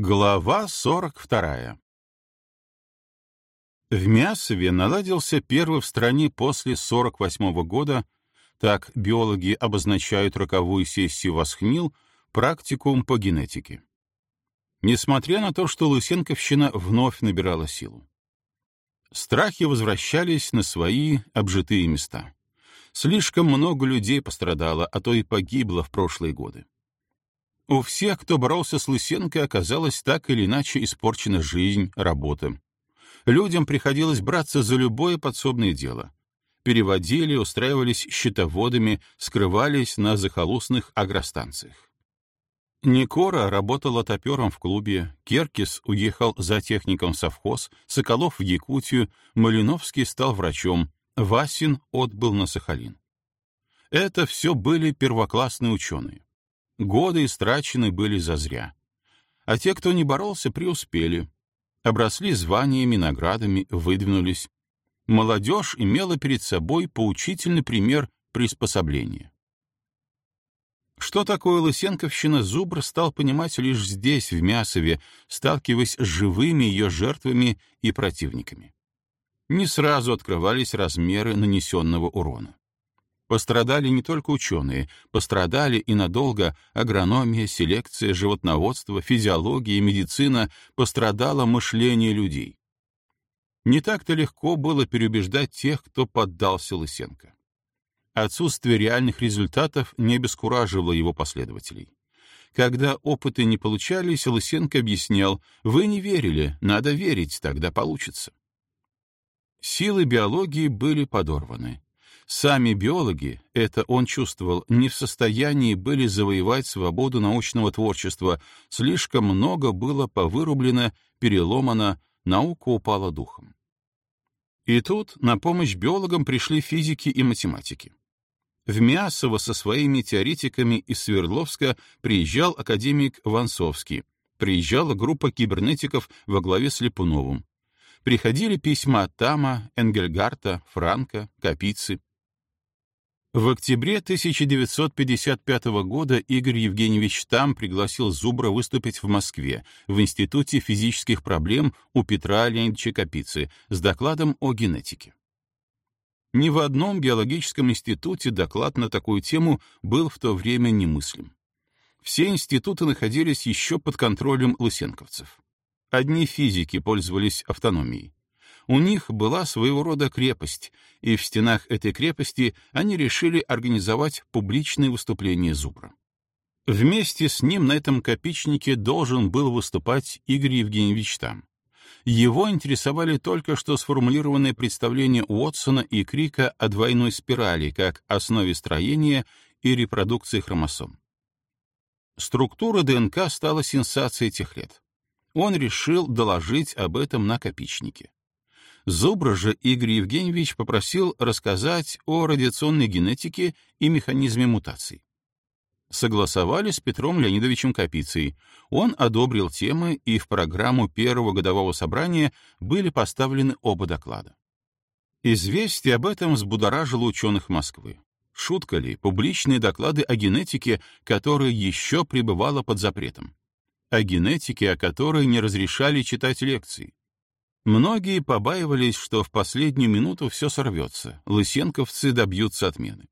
Глава 42. В Мясове наладился первый в стране после 48 года, так биологи обозначают роковую сессию Восхнил, практикум по генетике. Несмотря на то, что Лысенковщина вновь набирала силу. Страхи возвращались на свои обжитые места. Слишком много людей пострадало, а то и погибло в прошлые годы. У всех, кто боролся с Лысенко, оказалась так или иначе испорчена жизнь, работа. Людям приходилось браться за любое подсобное дело. Переводили, устраивались счетоводами, скрывались на захолустных агростанциях. Никора работала топером в клубе, Керкис уехал за техником совхоз, Соколов в Якутию, Малиновский стал врачом, Васин отбыл на Сахалин. Это все были первоклассные ученые. Годы истрачены были зазря. А те, кто не боролся, преуспели. Обросли званиями, наградами, выдвинулись. Молодежь имела перед собой поучительный пример приспособления. Что такое Лысенковщина, Зубр стал понимать лишь здесь, в Мясове, сталкиваясь с живыми ее жертвами и противниками. Не сразу открывались размеры нанесенного урона. Пострадали не только ученые, пострадали и надолго агрономия, селекция, животноводство, физиология медицина, пострадало мышление людей. Не так-то легко было переубеждать тех, кто поддался Лысенко. Отсутствие реальных результатов не обескураживало его последователей. Когда опыты не получались, Лысенко объяснял, «Вы не верили, надо верить, тогда получится». Силы биологии были подорваны. Сами биологи, это он чувствовал, не в состоянии были завоевать свободу научного творчества, слишком много было повырублено, переломано, наука упала духом. И тут на помощь биологам пришли физики и математики. В Мясово со своими теоретиками из Свердловска приезжал академик Вансовский, приезжала группа кибернетиков во главе с Липуновым. Приходили письма Тама, Энгельгарта, Франка, Капицы. В октябре 1955 года Игорь Евгеньевич Там пригласил Зубра выступить в Москве в Институте физических проблем у Петра Леонидовича Капицы с докладом о генетике. Ни в одном биологическом институте доклад на такую тему был в то время немыслим. Все институты находились еще под контролем лысенковцев. Одни физики пользовались автономией. У них была своего рода крепость, и в стенах этой крепости они решили организовать публичные выступления Зубра. Вместе с ним на этом копичнике должен был выступать Игорь Евгеньевич Там. Его интересовали только что сформулированные представления Уотсона и Крика о двойной спирали как основе строения и репродукции хромосом. Структура ДНК стала сенсацией тех лет. Он решил доложить об этом на копичнике. Зубра же Игорь Евгеньевич попросил рассказать о радиационной генетике и механизме мутаций. Согласовали с Петром Леонидовичем Капицей. Он одобрил темы, и в программу первого годового собрания были поставлены оба доклада. Известие об этом взбудоражило ученых Москвы. Шутка ли, публичные доклады о генетике, которая еще пребывала под запретом. О генетике, о которой не разрешали читать лекции. Многие побаивались, что в последнюю минуту все сорвется, лысенковцы добьются отмены.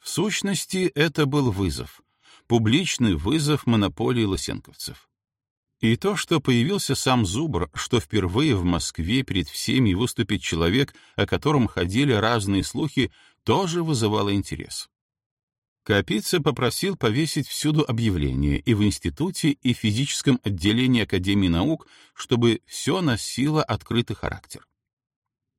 В сущности, это был вызов, публичный вызов монополии лысенковцев. И то, что появился сам Зубр, что впервые в Москве перед всеми выступит человек, о котором ходили разные слухи, тоже вызывало интерес. Капица попросил повесить всюду объявления и в институте, и в физическом отделении Академии наук, чтобы все носило открытый характер.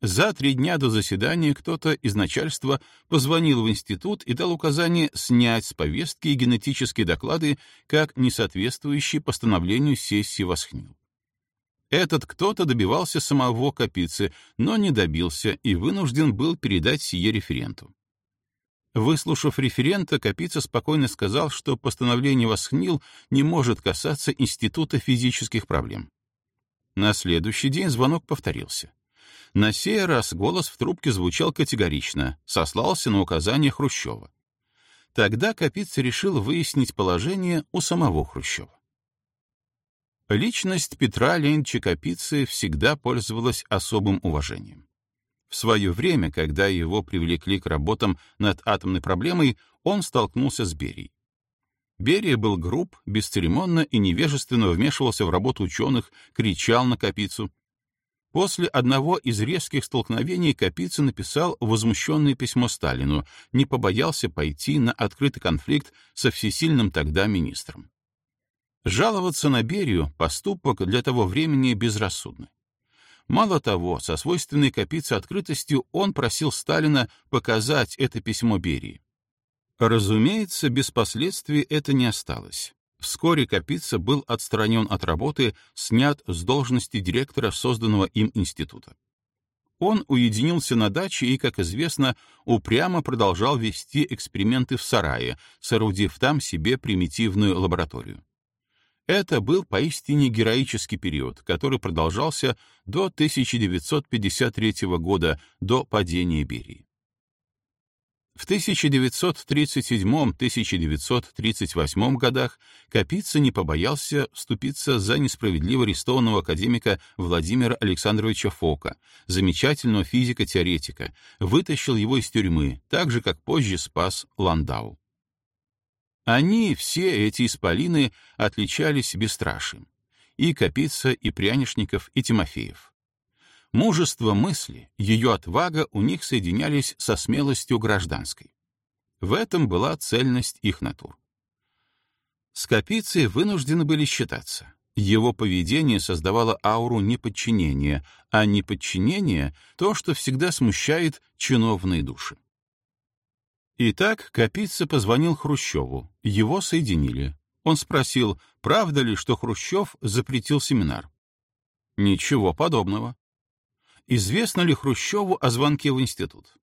За три дня до заседания кто-то из начальства позвонил в институт и дал указание снять с повестки генетические доклады как несоответствующие постановлению сессии Восхнил. Этот кто-то добивался самого Капицы, но не добился и вынужден был передать сие референту. Выслушав референта, Капица спокойно сказал, что постановление Восхнил не может касаться Института физических проблем. На следующий день звонок повторился. На сей раз голос в трубке звучал категорично, сослался на указание Хрущева. Тогда Капица решил выяснить положение у самого Хрущева. Личность Петра Леонидовича Капицы всегда пользовалась особым уважением. В свое время, когда его привлекли к работам над атомной проблемой, он столкнулся с Берией. Берия был груб, бесцеремонно и невежественно вмешивался в работу ученых, кричал на Капицу. После одного из резких столкновений Капица написал возмущенное письмо Сталину, не побоялся пойти на открытый конфликт со всесильным тогда министром. Жаловаться на Берию — поступок для того времени безрассудный. Мало того, со свойственной Капице открытостью он просил Сталина показать это письмо Берии. Разумеется, без последствий это не осталось. Вскоре Капица был отстранен от работы, снят с должности директора созданного им института. Он уединился на даче и, как известно, упрямо продолжал вести эксперименты в сарае, соорудив там себе примитивную лабораторию. Это был поистине героический период, который продолжался до 1953 года, до падения Берии. В 1937-1938 годах Капица не побоялся вступиться за несправедливо арестованного академика Владимира Александровича Фока, замечательного физика-теоретика, вытащил его из тюрьмы, так же, как позже спас Ландау. Они, все эти исполины, отличались бесстрашием. И Капица, и Прянишников, и Тимофеев. Мужество мысли, ее отвага у них соединялись со смелостью гражданской. В этом была цельность их натур. С Капицей вынуждены были считаться. Его поведение создавало ауру неподчинения, а неподчинение — то, что всегда смущает чиновные души. Итак, Капица позвонил Хрущеву, его соединили. Он спросил, правда ли, что Хрущев запретил семинар. Ничего подобного. Известно ли Хрущеву о звонке в институт?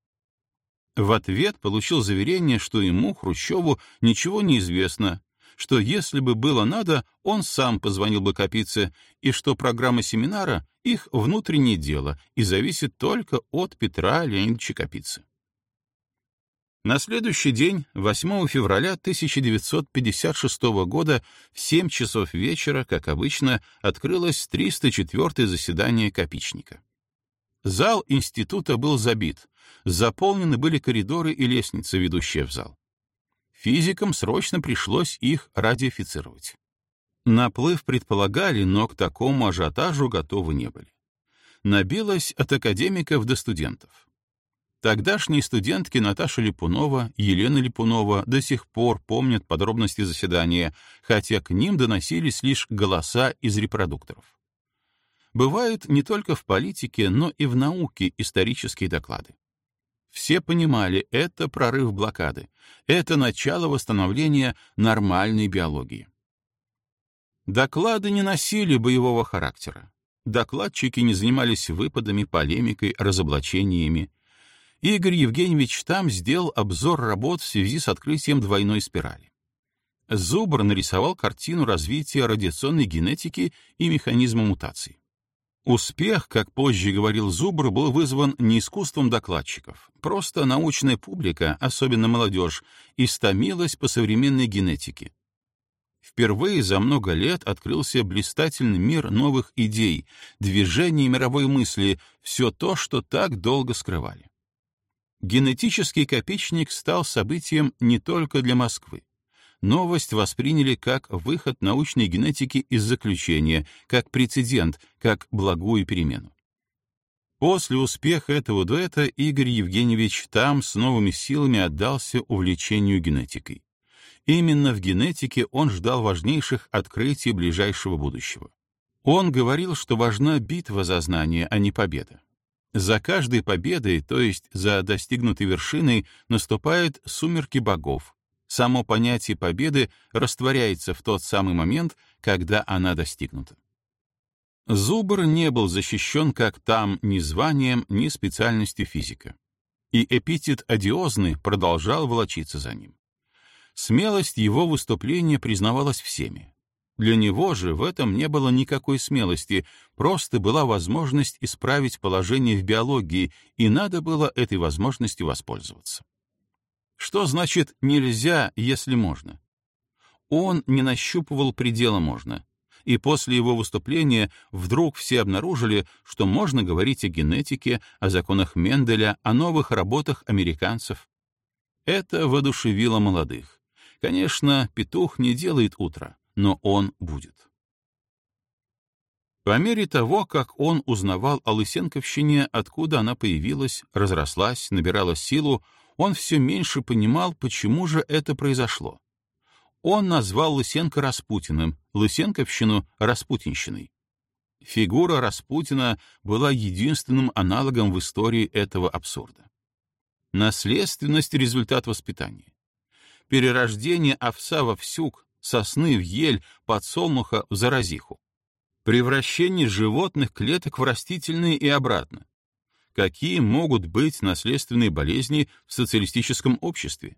В ответ получил заверение, что ему, Хрущеву, ничего не известно, что если бы было надо, он сам позвонил бы Капице, и что программа семинара — их внутреннее дело и зависит только от Петра Леонидовича Капицы. На следующий день, 8 февраля 1956 года, в 7 часов вечера, как обычно, открылось 304-е заседание Капичника. Зал института был забит, заполнены были коридоры и лестницы, ведущие в зал. Физикам срочно пришлось их радиофицировать. Наплыв предполагали, но к такому ажиотажу готовы не были. Набилось от академиков до студентов. Тогдашние студентки Наташа Липунова, Елена Липунова до сих пор помнят подробности заседания, хотя к ним доносились лишь голоса из репродукторов бывают не только в политике, но и в науке исторические доклады. Все понимали, это прорыв блокады, это начало восстановления нормальной биологии. Доклады не носили боевого характера. Докладчики не занимались выпадами, полемикой, разоблачениями. Игорь Евгеньевич там сделал обзор работ в связи с открытием двойной спирали. Зубр нарисовал картину развития радиационной генетики и механизма мутаций. Успех, как позже говорил Зубр, был вызван не искусством докладчиков. Просто научная публика, особенно молодежь, истомилась по современной генетике. Впервые за много лет открылся блистательный мир новых идей, движений мировой мысли, все то, что так долго скрывали. Генетический копичник стал событием не только для Москвы новость восприняли как выход научной генетики из заключения, как прецедент, как благую перемену. После успеха этого дуэта Игорь Евгеньевич там с новыми силами отдался увлечению генетикой. Именно в генетике он ждал важнейших открытий ближайшего будущего. Он говорил, что важна битва за знание, а не победа. За каждой победой, то есть за достигнутой вершиной, наступают сумерки богов, Само понятие победы растворяется в тот самый момент, когда она достигнута. Зубр не был защищен как там ни званием, ни специальностью физика. И эпитет «одиозный» продолжал волочиться за ним. Смелость его выступления признавалась всеми. Для него же в этом не было никакой смелости, просто была возможность исправить положение в биологии, и надо было этой возможностью воспользоваться. Что значит «нельзя, если можно»? Он не нащупывал предела «можно». и после его выступления вдруг все обнаружили, что можно говорить о генетике, о законах Менделя, о новых работах американцев. Это воодушевило молодых. Конечно, петух не делает утро, но он будет. По мере того, как он узнавал о Лысенковщине, откуда она появилась, разрослась, набирала силу, он все меньше понимал, почему же это произошло. Он назвал Лысенко Распутиным, Лысенковщину — Распутинщиной. Фигура Распутина была единственным аналогом в истории этого абсурда. Наследственность — результат воспитания. Перерождение овса во всюк, сосны в ель, подсолнуха в заразиху. Превращение животных клеток в растительные и обратно. Какие могут быть наследственные болезни в социалистическом обществе?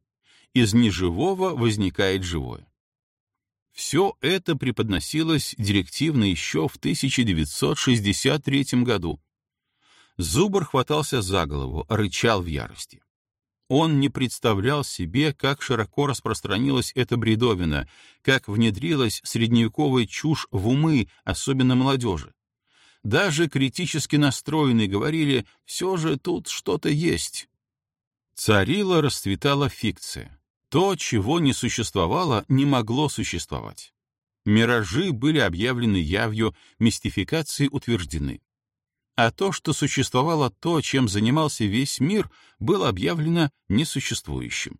из неживого возникает живое. Все это преподносилось директивно еще в 1963 году. Зубр хватался за голову, рычал в ярости. Он не представлял себе, как широко распространилась эта бредовина, как внедрилась средневековая чушь в умы, особенно молодежи. Даже критически настроенные говорили, все же тут что-то есть. Царила расцветала фикция. То, чего не существовало, не могло существовать. Миражи были объявлены явью, мистификации утверждены. А то, что существовало то, чем занимался весь мир, было объявлено несуществующим.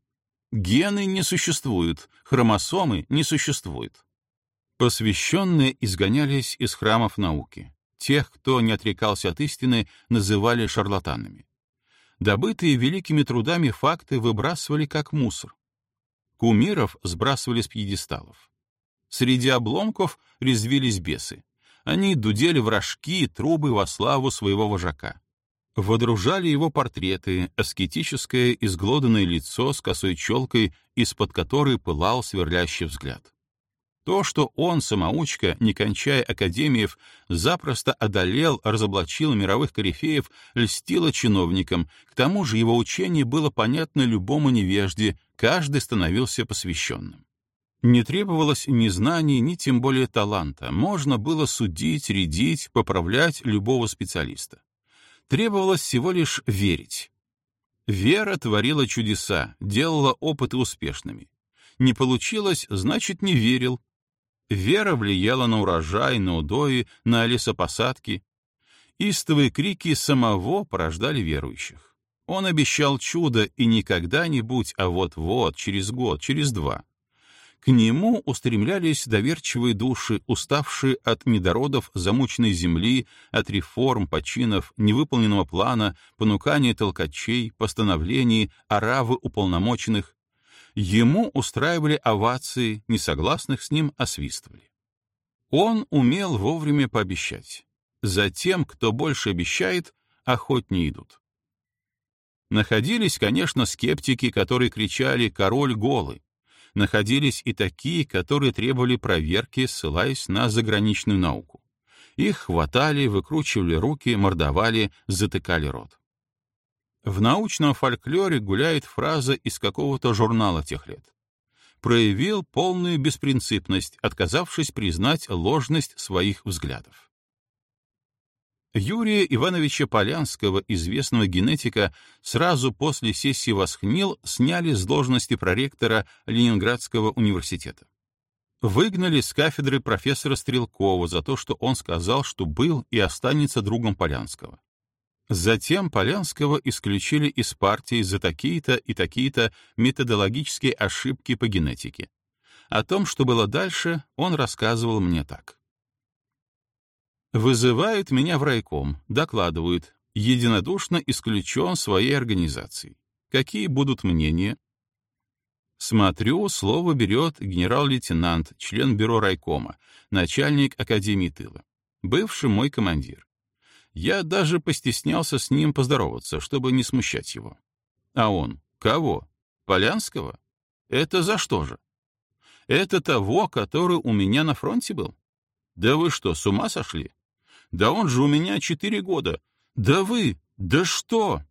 Гены не существуют, хромосомы не существуют. Посвященные изгонялись из храмов науки. Тех, кто не отрекался от истины, называли шарлатанами. Добытые великими трудами факты выбрасывали как мусор. Кумиров сбрасывали с пьедесталов. Среди обломков резвились бесы. Они дудели в рожки, трубы во славу своего вожака. Водружали его портреты, аскетическое изглоданное лицо с косой челкой, из-под которой пылал сверлящий взгляд. То, что он, самоучка, не кончая академиев, запросто одолел, разоблачил мировых корифеев, льстило чиновникам, к тому же его учение было понятно любому невежде, каждый становился посвященным. Не требовалось ни знаний, ни тем более таланта, можно было судить, рядить, поправлять любого специалиста. Требовалось всего лишь верить. Вера творила чудеса, делала опыты успешными. Не получилось, значит, не верил, Вера влияла на урожай, на удои, на лесопосадки. Истовые крики самого порождали верующих. Он обещал чудо и не когда-нибудь, а вот-вот, через год, через два. К нему устремлялись доверчивые души, уставшие от недородов замученной земли, от реформ, починов, невыполненного плана, понукания толкачей, постановлений, оравы уполномоченных, Ему устраивали овации, несогласных с ним освистывали. Он умел вовремя пообещать. За тем, кто больше обещает, охотнее идут. Находились, конечно, скептики, которые кричали «король голый». Находились и такие, которые требовали проверки, ссылаясь на заграничную науку. Их хватали, выкручивали руки, мордовали, затыкали рот. В научном фольклоре гуляет фраза из какого-то журнала тех лет. Проявил полную беспринципность, отказавшись признать ложность своих взглядов. Юрия Ивановича Полянского, известного генетика, сразу после сессии Восхнил сняли с должности проректора Ленинградского университета. Выгнали с кафедры профессора Стрелкова за то, что он сказал, что был и останется другом Полянского. Затем Полянского исключили из партии за такие-то и такие-то методологические ошибки по генетике. О том, что было дальше, он рассказывал мне так. Вызывают меня в райком, докладывают, единодушно исключен своей организацией. Какие будут мнения? Смотрю, слово берет генерал-лейтенант, член бюро райкома, начальник Академии тыла, бывший мой командир. Я даже постеснялся с ним поздороваться, чтобы не смущать его. А он? Кого? Полянского? Это за что же? Это того, который у меня на фронте был? Да вы что, с ума сошли? Да он же у меня четыре года. Да вы, да что?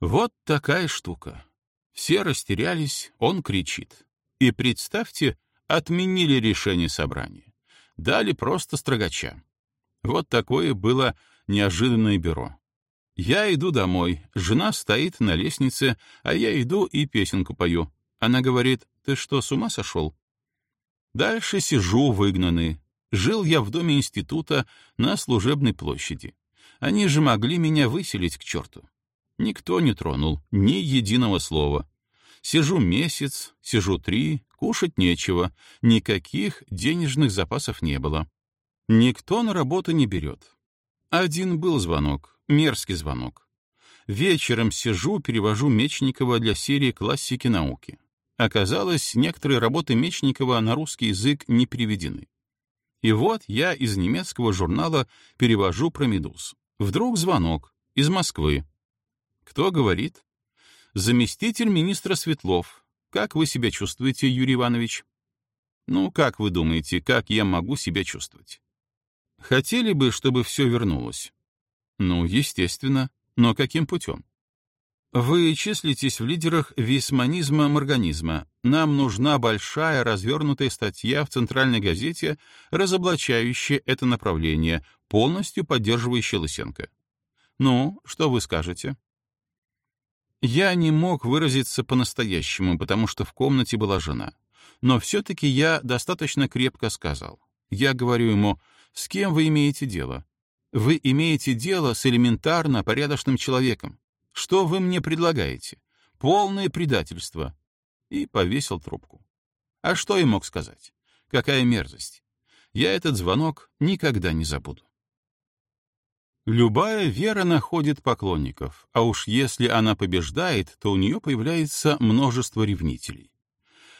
Вот такая штука. Все растерялись, он кричит. И представьте, отменили решение собрания. Дали просто строгача. Вот такое было неожиданное бюро. Я иду домой, жена стоит на лестнице, а я иду и песенку пою. Она говорит, ты что, с ума сошел? Дальше сижу выгнанный. Жил я в доме института на служебной площади. Они же могли меня выселить к черту. Никто не тронул, ни единого слова. Сижу месяц, сижу три, кушать нечего, никаких денежных запасов не было. Никто на работу не берет. Один был звонок, мерзкий звонок. Вечером сижу, перевожу Мечникова для серии классики науки. Оказалось, некоторые работы Мечникова на русский язык не переведены. И вот я из немецкого журнала перевожу про медуз. Вдруг звонок из Москвы. Кто говорит? Заместитель министра Светлов. Как вы себя чувствуете, Юрий Иванович? Ну, как вы думаете, как я могу себя чувствовать? Хотели бы, чтобы все вернулось? Ну, естественно. Но каким путем? Вы числитесь в лидерах висманизма-морганизма. Нам нужна большая развернутая статья в Центральной газете, разоблачающая это направление, полностью поддерживающая Лысенко. Ну, что вы скажете? Я не мог выразиться по-настоящему, потому что в комнате была жена. Но все-таки я достаточно крепко сказал. Я говорю ему, с кем вы имеете дело? Вы имеете дело с элементарно порядочным человеком. Что вы мне предлагаете? Полное предательство. И повесил трубку. А что я мог сказать? Какая мерзость. Я этот звонок никогда не забуду. Любая вера находит поклонников, а уж если она побеждает, то у нее появляется множество ревнителей.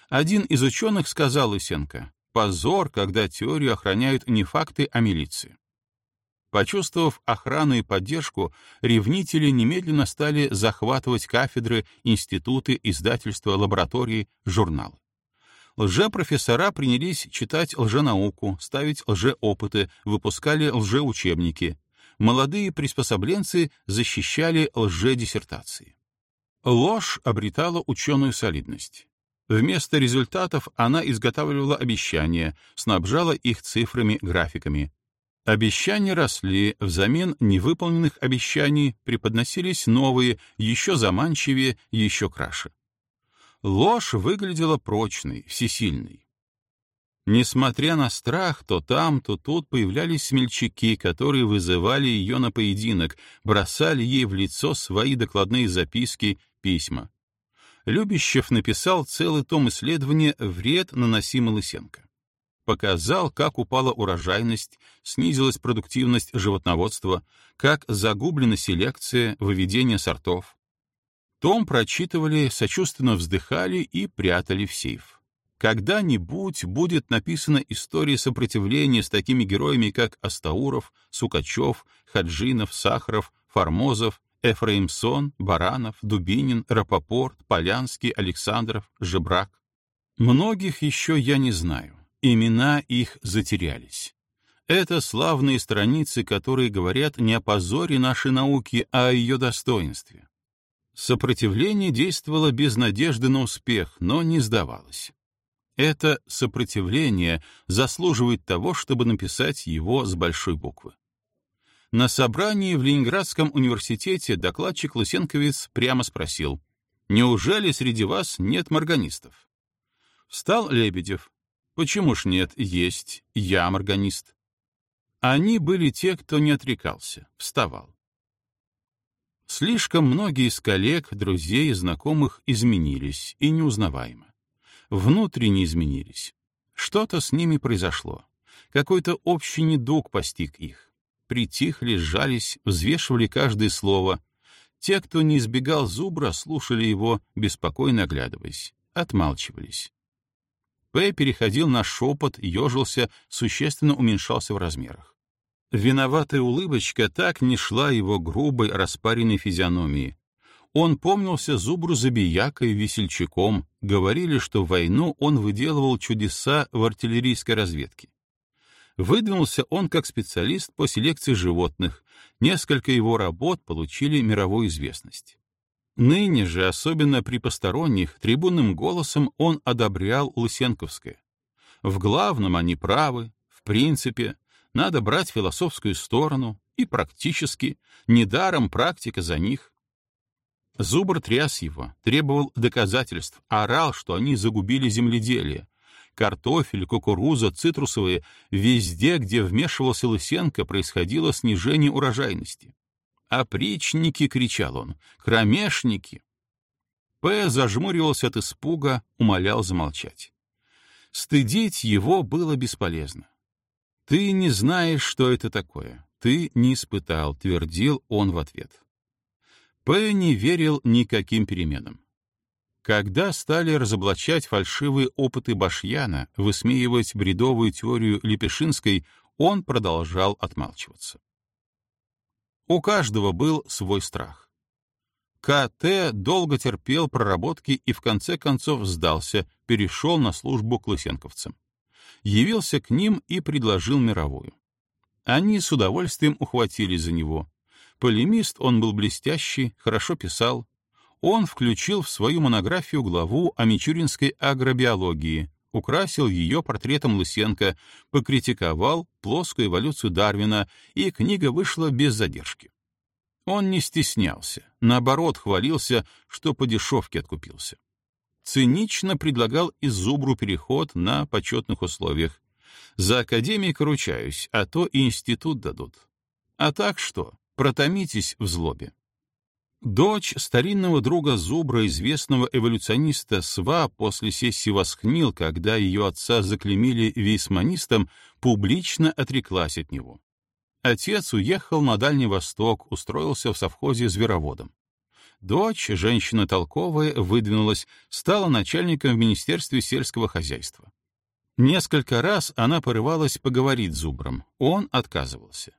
Один из ученых сказал Лысенко, «Позор, когда теорию охраняют не факты, а милиция». Почувствовав охрану и поддержку, ревнители немедленно стали захватывать кафедры, институты, издательства, лаборатории, журналы. Лже-профессора принялись читать лженауку, ставить лжеопыты, выпускали лжеучебники. Молодые приспособленцы защищали лжедиссертации. Ложь обретала ученую солидность. Вместо результатов она изготавливала обещания, снабжала их цифрами, графиками. Обещания росли, взамен невыполненных обещаний преподносились новые, еще заманчивее, еще краше. Ложь выглядела прочной, всесильной. Несмотря на страх, то там, то тут появлялись смельчаки, которые вызывали ее на поединок, бросали ей в лицо свои докладные записки, письма. Любящев написал целый том исследования «Вред, наносимый Лысенко» показал, как упала урожайность, снизилась продуктивность животноводства, как загублена селекция, выведение сортов. Том прочитывали, сочувственно вздыхали и прятали в сейф. Когда-нибудь будет написана история сопротивления с такими героями, как Астауров, Сукачев, Хаджинов, Сахаров, Формозов, Эфраимсон, Баранов, Дубинин, Рапопорт, Полянский, Александров, Жебрак. Многих еще я не знаю. Имена их затерялись. Это славные страницы, которые говорят не о позоре нашей науки, а о ее достоинстве. Сопротивление действовало без надежды на успех, но не сдавалось. Это сопротивление заслуживает того, чтобы написать его с большой буквы. На собрании в Ленинградском университете докладчик Лысенковец прямо спросил, «Неужели среди вас нет морганистов?» Встал Лебедев, Почему ж нет, есть, я органист. Они были те, кто не отрекался, вставал. Слишком многие из коллег, друзей и знакомых изменились, и неузнаваемо. Внутренне изменились. Что-то с ними произошло. Какой-то общий недуг постиг их. Притихли, сжались, взвешивали каждое слово. Те, кто не избегал зубра, слушали его, беспокойно оглядываясь, отмалчивались. П переходил на шепот, ежился, существенно уменьшался в размерах. Виноватая улыбочка так не шла его грубой, распаренной физиономии. Он помнился зубру забиякой, весельчаком, говорили, что в войну он выделывал чудеса в артиллерийской разведке. Выдвинулся он как специалист по селекции животных, несколько его работ получили мировую известность. Ныне же, особенно при посторонних, трибунным голосом он одобрял Лысенковское. В главном они правы, в принципе, надо брать философскую сторону и практически, недаром практика за них. Зубр тряс его, требовал доказательств, орал, что они загубили земледелие. Картофель, кукуруза, цитрусовые — везде, где вмешивался Лысенко, происходило снижение урожайности. «Опричники!» — кричал он. «Кромешники!» П. зажмуривался от испуга, умолял замолчать. Стыдить его было бесполезно. «Ты не знаешь, что это такое. Ты не испытал», — твердил он в ответ. П. не верил никаким переменам. Когда стали разоблачать фальшивые опыты Башьяна, высмеивать бредовую теорию Лепешинской, он продолжал отмалчиваться. У каждого был свой страх. К.Т. долго терпел проработки и в конце концов сдался, перешел на службу к лысенковцам. Явился к ним и предложил мировую. Они с удовольствием ухватились за него. Полемист он был блестящий, хорошо писал. Он включил в свою монографию главу о мичуринской агробиологии, украсил ее портретом Лысенко, покритиковал плоскую эволюцию Дарвина, и книга вышла без задержки. Он не стеснялся, наоборот, хвалился, что по дешевке откупился. Цинично предлагал из зубру переход на почетных условиях. За академика ручаюсь, а то и институт дадут. А так что? Протомитесь в злобе. Дочь старинного друга Зубра, известного эволюциониста Сва, после сессии восхнил, когда ее отца заклемили вейсманистом, публично отреклась от него. Отец уехал на Дальний Восток, устроился в совхозе звероводом. Дочь, женщина толковая, выдвинулась, стала начальником в Министерстве сельского хозяйства. Несколько раз она порывалась поговорить с Зубром, он отказывался.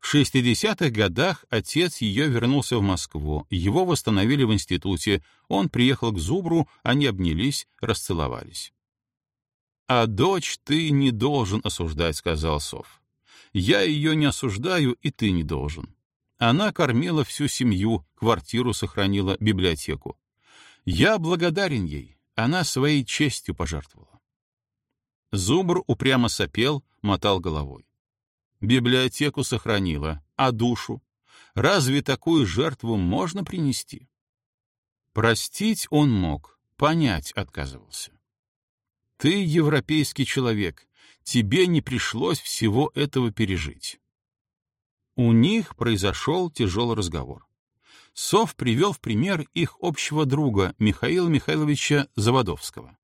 В 60-х годах отец ее вернулся в Москву, его восстановили в институте, он приехал к Зубру, они обнялись, расцеловались. «А дочь ты не должен осуждать», — сказал Сов. «Я ее не осуждаю, и ты не должен. Она кормила всю семью, квартиру сохранила, библиотеку. Я благодарен ей, она своей честью пожертвовала». Зубр упрямо сопел, мотал головой. Библиотеку сохранила, а душу? Разве такую жертву можно принести? Простить он мог, понять отказывался. Ты европейский человек, тебе не пришлось всего этого пережить. У них произошел тяжелый разговор. Сов привел в пример их общего друга Михаила Михайловича Заводовского.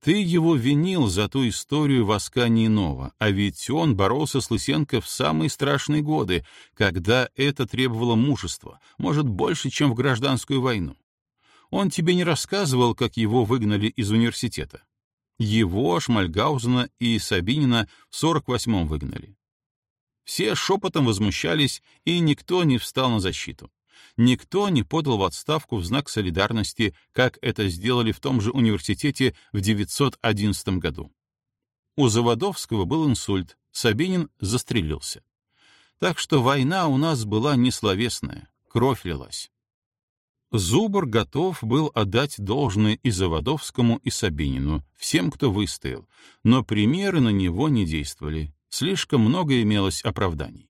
Ты его винил за ту историю в Аскании Нова, а ведь он боролся с Лысенко в самые страшные годы, когда это требовало мужества, может, больше, чем в гражданскую войну. Он тебе не рассказывал, как его выгнали из университета. Его, Шмальгаузена и Сабинина в 48-м выгнали. Все шепотом возмущались, и никто не встал на защиту. Никто не подал в отставку в знак солидарности, как это сделали в том же университете в 911 году. У Заводовского был инсульт, Сабинин застрелился. Так что война у нас была не словесная, кровь лилась. Зубр готов был отдать должное и Заводовскому, и Сабинину, всем, кто выстоял, но примеры на него не действовали, слишком много имелось оправданий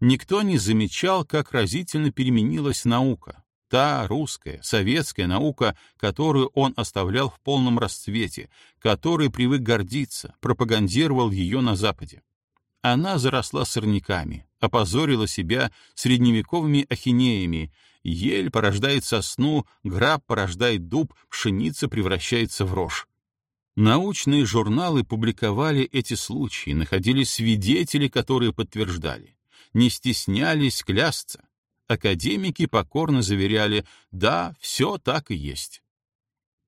никто не замечал, как разительно переменилась наука. Та русская, советская наука, которую он оставлял в полном расцвете, которой привык гордиться, пропагандировал ее на Западе. Она заросла сорняками, опозорила себя средневековыми ахинеями, ель порождает сосну, граб порождает дуб, пшеница превращается в рожь. Научные журналы публиковали эти случаи, находили свидетели, которые подтверждали не стеснялись клясться. Академики покорно заверяли, да, все так и есть.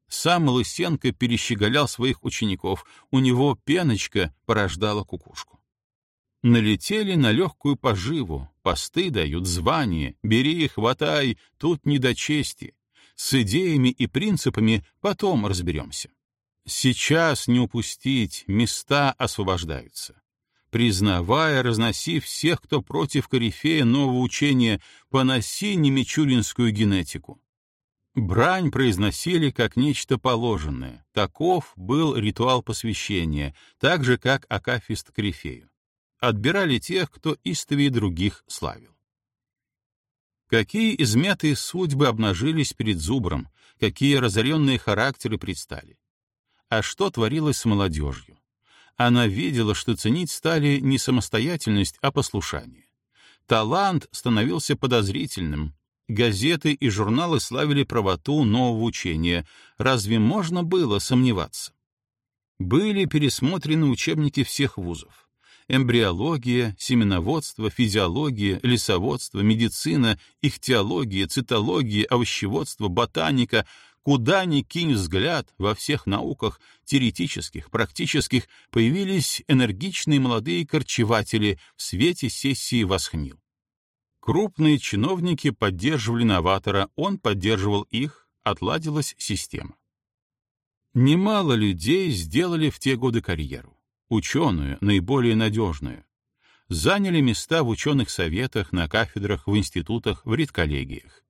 Сам Лысенко перещеголял своих учеников, у него пеночка порождала кукушку. Налетели на легкую поживу, посты дают, звание, бери, хватай, тут не до чести. С идеями и принципами потом разберемся. Сейчас не упустить, места освобождаются признавая, разноси всех, кто против корифея нового учения, поноси немичуринскую генетику. Брань произносили как нечто положенное. Таков был ритуал посвящения, так же, как Акафист Крифею. Отбирали тех, кто истовее других славил. Какие измятые судьбы обнажились перед Зубром, какие разоренные характеры предстали. А что творилось с молодежью? Она видела, что ценить стали не самостоятельность, а послушание. Талант становился подозрительным, Газеты и журналы славили правоту нового учения. Разве можно было сомневаться? Были пересмотрены учебники всех вузов. Эмбриология, семеноводство, физиология, лесоводство, медицина, ихтиология, цитология, овощеводство, ботаника — Куда ни кинь взгляд, во всех науках, теоретических, практических, появились энергичные молодые корчеватели в свете сессии Восхнил. Крупные чиновники поддерживали новатора, он поддерживал их, отладилась система. Немало людей сделали в те годы карьеру. Ученую, наиболее надежную. Заняли места в ученых советах, на кафедрах, в институтах, в редколлегиях.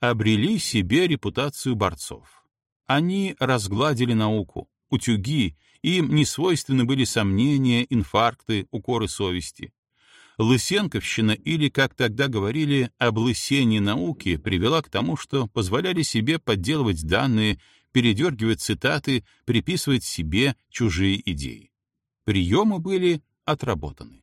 Обрели себе репутацию борцов. Они разгладили науку, утюги, им не свойственны были сомнения, инфаркты, укоры совести. Лысенковщина или, как тогда говорили, облысение науки привела к тому, что позволяли себе подделывать данные, передергивать цитаты, приписывать себе чужие идеи. Приемы были отработаны.